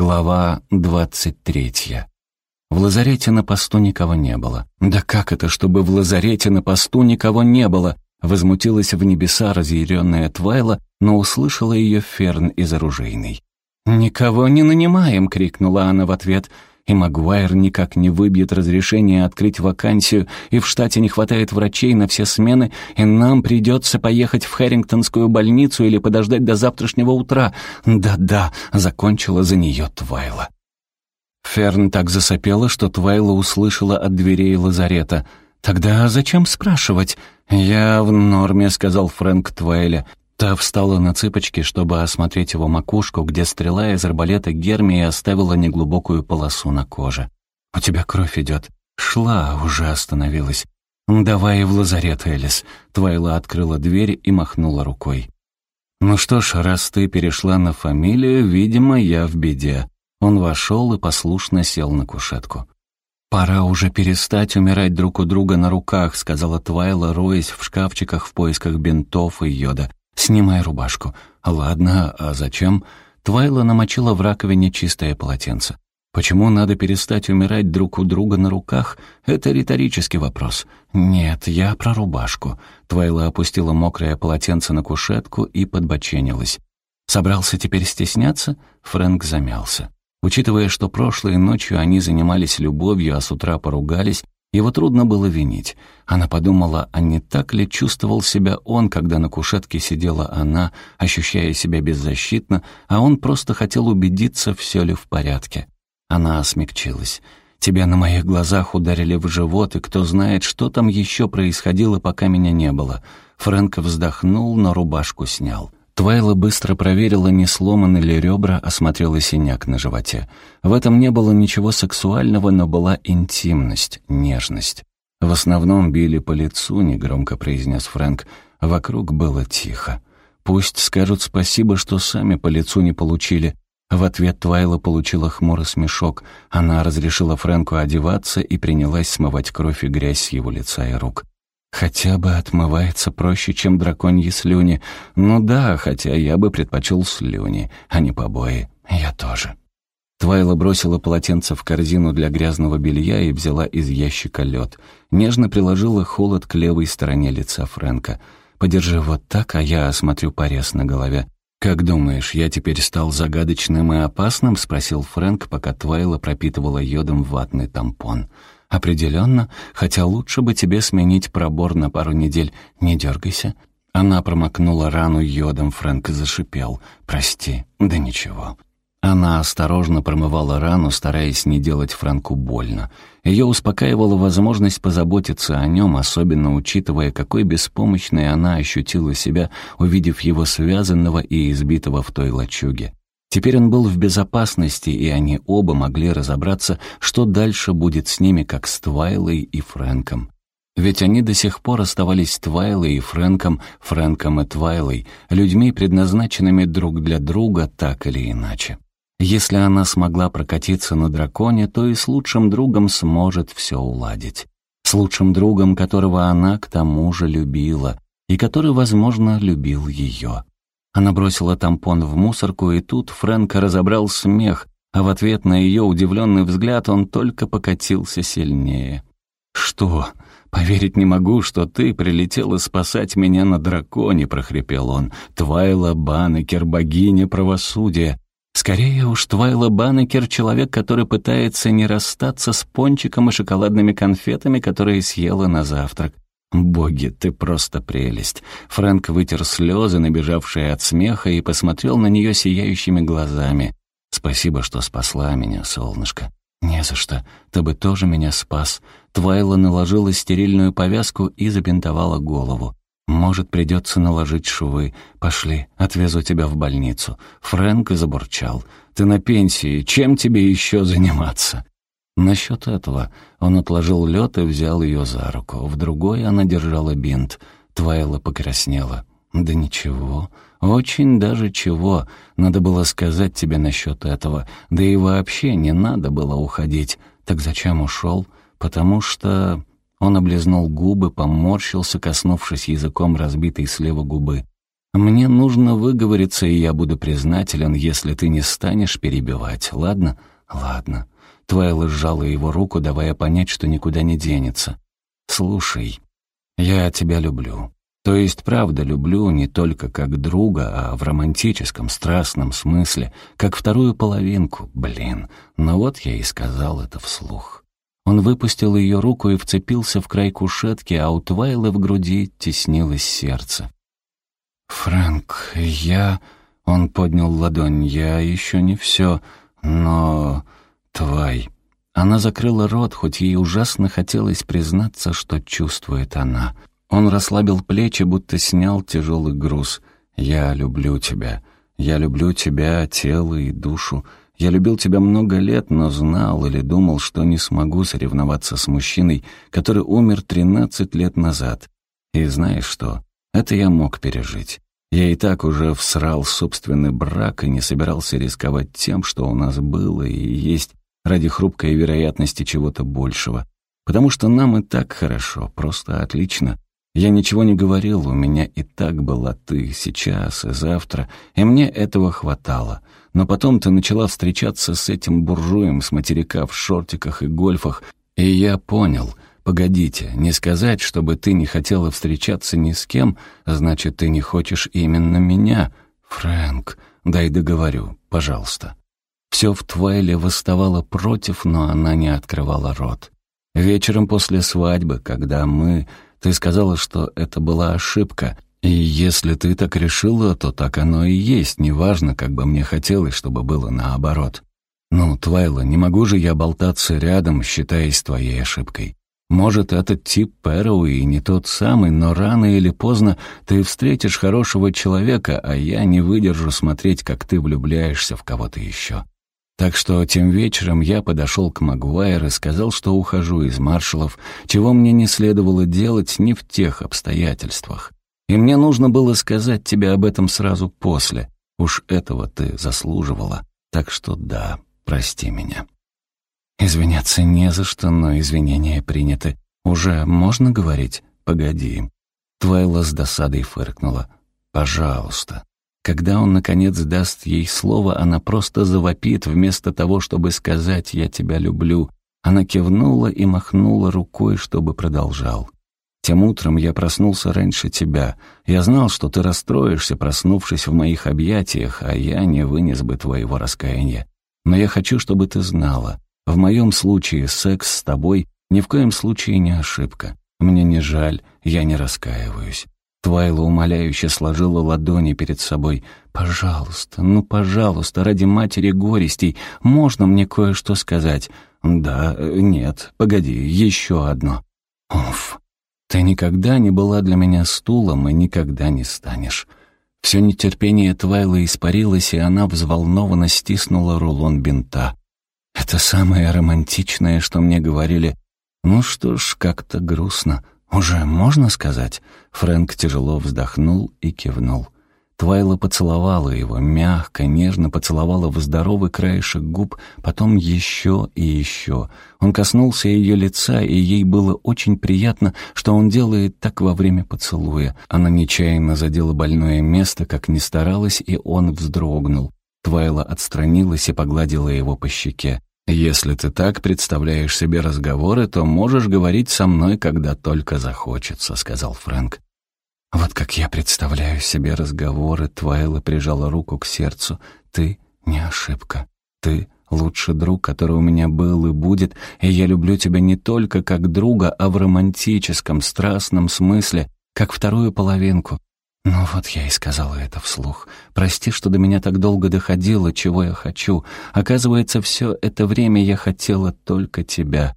Глава двадцать третья. В лазарете на посту никого не было. «Да как это, чтобы в лазарете на посту никого не было?» Возмутилась в небеса разъяренная Твайла, но услышала ее Ферн из оружейной. «Никого не нанимаем!» — крикнула она в ответ — и Магуайр никак не выбьет разрешение открыть вакансию, и в штате не хватает врачей на все смены, и нам придется поехать в Хэрингтонскую больницу или подождать до завтрашнего утра. Да-да, закончила за нее Твайла. Ферн так засопела, что Твайла услышала от дверей лазарета. «Тогда зачем спрашивать?» «Я в норме», — сказал Фрэнк Твайле. Та встала на цыпочки, чтобы осмотреть его макушку, где стрела из арбалета Гермии оставила неглубокую полосу на коже. «У тебя кровь идет. Шла, уже остановилась. «Давай в лазарет, Элис». Твайла открыла дверь и махнула рукой. «Ну что ж, раз ты перешла на фамилию, видимо, я в беде». Он вошел и послушно сел на кушетку. «Пора уже перестать умирать друг у друга на руках», — сказала Твайла, роясь в шкафчиках в поисках бинтов и йода. «Снимай рубашку». «Ладно, а зачем?» Твайла намочила в раковине чистое полотенце. Почему надо перестать умирать друг у друга на руках? Это риторический вопрос. Нет, я про рубашку. Твайла опустила мокрое полотенце на кушетку и подбоченилась. Собрался теперь стесняться? Фрэнк замялся. Учитывая, что прошлой ночью они занимались любовью, а с утра поругались, его трудно было винить. Она подумала, а не так ли чувствовал себя он, когда на кушетке сидела она, ощущая себя беззащитно, а он просто хотел убедиться, все ли в порядке. Она смягчилась. «Тебя на моих глазах ударили в живот, и кто знает, что там еще происходило, пока меня не было». Фрэнк вздохнул, но рубашку снял. Твайла быстро проверила, не сломаны ли ребра, осмотрела синяк на животе. В этом не было ничего сексуального, но была интимность, нежность. В основном били по лицу, негромко произнес Фрэнк. Вокруг было тихо. Пусть скажут спасибо, что сами по лицу не получили. В ответ Твайла получила хмурый смешок. Она разрешила Фрэнку одеваться и принялась смывать кровь и грязь с его лица и рук. Хотя бы отмывается проще, чем драконьи слюни. Ну да, хотя я бы предпочел слюни, а не побои. Я тоже. Твайла бросила полотенце в корзину для грязного белья и взяла из ящика лед. Нежно приложила холод к левой стороне лица Фрэнка. «Подержи вот так, а я осмотрю порез на голове». «Как думаешь, я теперь стал загадочным и опасным?» — спросил Фрэнк, пока Твайла пропитывала йодом ватный тампон. «Определенно, хотя лучше бы тебе сменить пробор на пару недель. Не дергайся». Она промокнула рану йодом, Фрэнк зашипел. «Прости». «Да ничего». Она осторожно промывала рану, стараясь не делать Фрэнку больно. Ее успокаивала возможность позаботиться о нем, особенно учитывая, какой беспомощной она ощутила себя, увидев его связанного и избитого в той лачуге. Теперь он был в безопасности, и они оба могли разобраться, что дальше будет с ними, как с Твайлой и Фрэнком. Ведь они до сих пор оставались Твайлой и Фрэнком, Фрэнком и Твайлой, людьми, предназначенными друг для друга так или иначе. Если она смогла прокатиться на драконе, то и с лучшим другом сможет все уладить. С лучшим другом, которого она к тому же любила, и который, возможно, любил ее. Она бросила тампон в мусорку, и тут Фрэнк разобрал смех, а в ответ на ее удивленный взгляд он только покатился сильнее. «Что? Поверить не могу, что ты прилетела спасать меня на драконе», — прохрипел он. «Твайла Банекер, богиня правосудия». Скорее уж, Твайла Банекер — человек, который пытается не расстаться с пончиком и шоколадными конфетами, которые съела на завтрак. «Боги, ты просто прелесть!» Фрэнк вытер слезы, набежавшие от смеха, и посмотрел на нее сияющими глазами. «Спасибо, что спасла меня, солнышко». «Не за что. Ты бы тоже меня спас». Твайла наложила стерильную повязку и забинтовала голову. «Может, придется наложить швы. Пошли, отвезу тебя в больницу». Фрэнк забурчал. «Ты на пенсии. Чем тебе еще заниматься?» Насчет этого он отложил лед и взял ее за руку. В другой она держала бинт. Твайла покраснела. «Да ничего, очень даже чего. Надо было сказать тебе насчет этого. Да и вообще не надо было уходить. Так зачем ушел? Потому что...» Он облизнул губы, поморщился, коснувшись языком разбитой слева губы. Мне нужно выговориться, и я буду признателен, если ты не станешь перебивать, ладно? Ладно. Твайла сжала его руку, давая понять, что никуда не денется. «Слушай, я тебя люблю. То есть, правда, люблю не только как друга, а в романтическом, страстном смысле, как вторую половинку, блин. Но вот я и сказал это вслух». Он выпустил ее руку и вцепился в край кушетки, а у Твайлы в груди теснилось сердце. «Фрэнк, я...» — он поднял ладонь. «Я еще не все, но...» «Твай...» Она закрыла рот, хоть ей ужасно хотелось признаться, что чувствует она. Он расслабил плечи, будто снял тяжелый груз. «Я люблю тебя. Я люблю тебя, тело и душу. Я любил тебя много лет, но знал или думал, что не смогу соревноваться с мужчиной, который умер тринадцать лет назад. И знаешь что? Это я мог пережить. Я и так уже всрал собственный брак и не собирался рисковать тем, что у нас было и есть ради хрупкой вероятности чего-то большего. Потому что нам и так хорошо, просто отлично. Я ничего не говорил, у меня и так была ты, сейчас и завтра, и мне этого хватало. Но потом ты начала встречаться с этим буржуем с материка в шортиках и гольфах, и я понял — Погодите, не сказать, чтобы ты не хотела встречаться ни с кем, значит, ты не хочешь именно меня. Фрэнк, дай договорю, пожалуйста. Все в Твайле восставало против, но она не открывала рот. Вечером после свадьбы, когда мы... Ты сказала, что это была ошибка, и если ты так решила, то так оно и есть, неважно, как бы мне хотелось, чтобы было наоборот. Ну, Твайла, не могу же я болтаться рядом, считаясь твоей ошибкой. Может, этот тип Пэроу и не тот самый, но рано или поздно ты встретишь хорошего человека, а я не выдержу смотреть, как ты влюбляешься в кого-то еще. Так что тем вечером я подошел к Магуайр и сказал, что ухожу из маршалов, чего мне не следовало делать ни в тех обстоятельствах. И мне нужно было сказать тебе об этом сразу после. Уж этого ты заслуживала. Так что да, прости меня. Извиняться не за что, но извинения приняты. Уже можно говорить? Погоди. Твайла с досадой фыркнула. Пожалуйста. Когда он, наконец, даст ей слово, она просто завопит, вместо того, чтобы сказать «я тебя люблю». Она кивнула и махнула рукой, чтобы продолжал. «Тем утром я проснулся раньше тебя. Я знал, что ты расстроишься, проснувшись в моих объятиях, а я не вынес бы твоего раскаяния. Но я хочу, чтобы ты знала. В моем случае секс с тобой ни в коем случае не ошибка. Мне не жаль, я не раскаиваюсь. Твайла умоляюще сложила ладони перед собой. «Пожалуйста, ну, пожалуйста, ради матери горестей, можно мне кое-что сказать?» «Да, нет, погоди, еще одно». «Уф, ты никогда не была для меня стулом и никогда не станешь». Все нетерпение Твайлы испарилось, и она взволнованно стиснула рулон бинта. Это самое романтичное, что мне говорили. Ну что ж, как-то грустно. Уже можно сказать? Фрэнк тяжело вздохнул и кивнул. Твайла поцеловала его, мягко, нежно поцеловала в здоровый краешек губ, потом еще и еще. Он коснулся ее лица, и ей было очень приятно, что он делает так во время поцелуя. Она нечаянно задела больное место, как ни старалась, и он вздрогнул. Твайла отстранилась и погладила его по щеке. «Если ты так представляешь себе разговоры, то можешь говорить со мной, когда только захочется», — сказал Фрэнк. «Вот как я представляю себе разговоры», — Твайла прижала руку к сердцу. «Ты не ошибка. Ты лучший друг, который у меня был и будет, и я люблю тебя не только как друга, а в романтическом, страстном смысле, как вторую половинку. Ну вот я и сказала это вслух. Прости, что до меня так долго доходило, чего я хочу. Оказывается, все это время я хотела только тебя.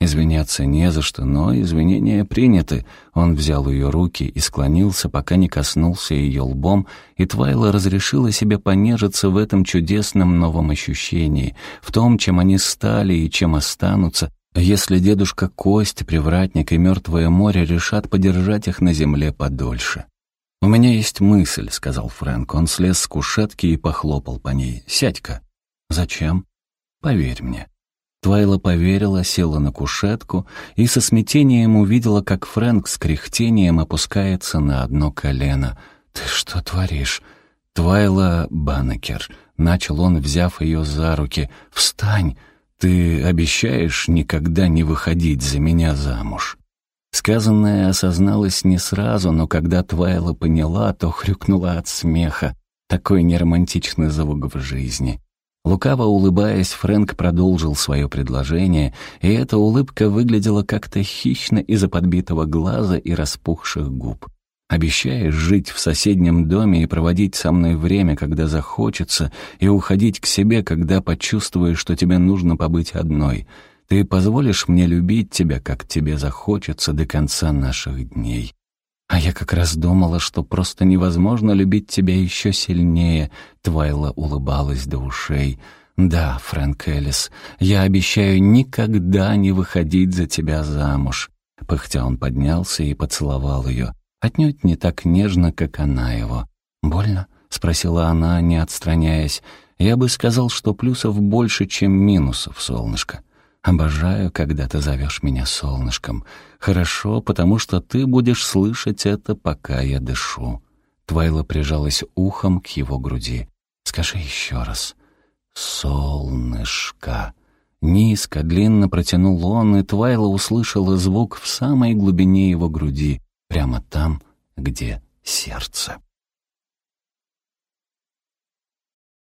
Извиняться не за что, но извинения приняты. Он взял ее руки и склонился, пока не коснулся ее лбом, и Твайла разрешила себе понежиться в этом чудесном новом ощущении, в том, чем они стали и чем останутся, если дедушка Кость, Привратник и Мертвое море решат подержать их на земле подольше. «У меня есть мысль», — сказал Фрэнк. Он слез с кушетки и похлопал по ней. «Сядь-ка». «Зачем?» «Поверь мне». Твайла поверила, села на кушетку и со смятением увидела, как Фрэнк с кряхтением опускается на одно колено. «Ты что творишь?» «Твайла Банекер», — начал он, взяв ее за руки. «Встань! Ты обещаешь никогда не выходить за меня замуж?» Сказанное осозналось не сразу, но когда Твайла поняла, то хрюкнула от смеха. Такой неромантичный звук в жизни. Лукаво улыбаясь, Фрэнк продолжил свое предложение, и эта улыбка выглядела как-то хищно из-за подбитого глаза и распухших губ. «Обещаешь жить в соседнем доме и проводить со мной время, когда захочется, и уходить к себе, когда почувствуешь, что тебе нужно побыть одной. Ты позволишь мне любить тебя, как тебе захочется до конца наших дней?» «А я как раз думала, что просто невозможно любить тебя еще сильнее», — Твайла улыбалась до ушей. «Да, Фрэнк Эллис, я обещаю никогда не выходить за тебя замуж». Пыхтя он поднялся и поцеловал ее, отнюдь не так нежно, как она его. «Больно?» — спросила она, не отстраняясь. «Я бы сказал, что плюсов больше, чем минусов, солнышко». Обожаю, когда ты зовешь меня солнышком. Хорошо, потому что ты будешь слышать это, пока я дышу». Твайла прижалась ухом к его груди. «Скажи еще раз. Солнышко». Низко, длинно протянул он, и Твайла услышала звук в самой глубине его груди, прямо там, где сердце.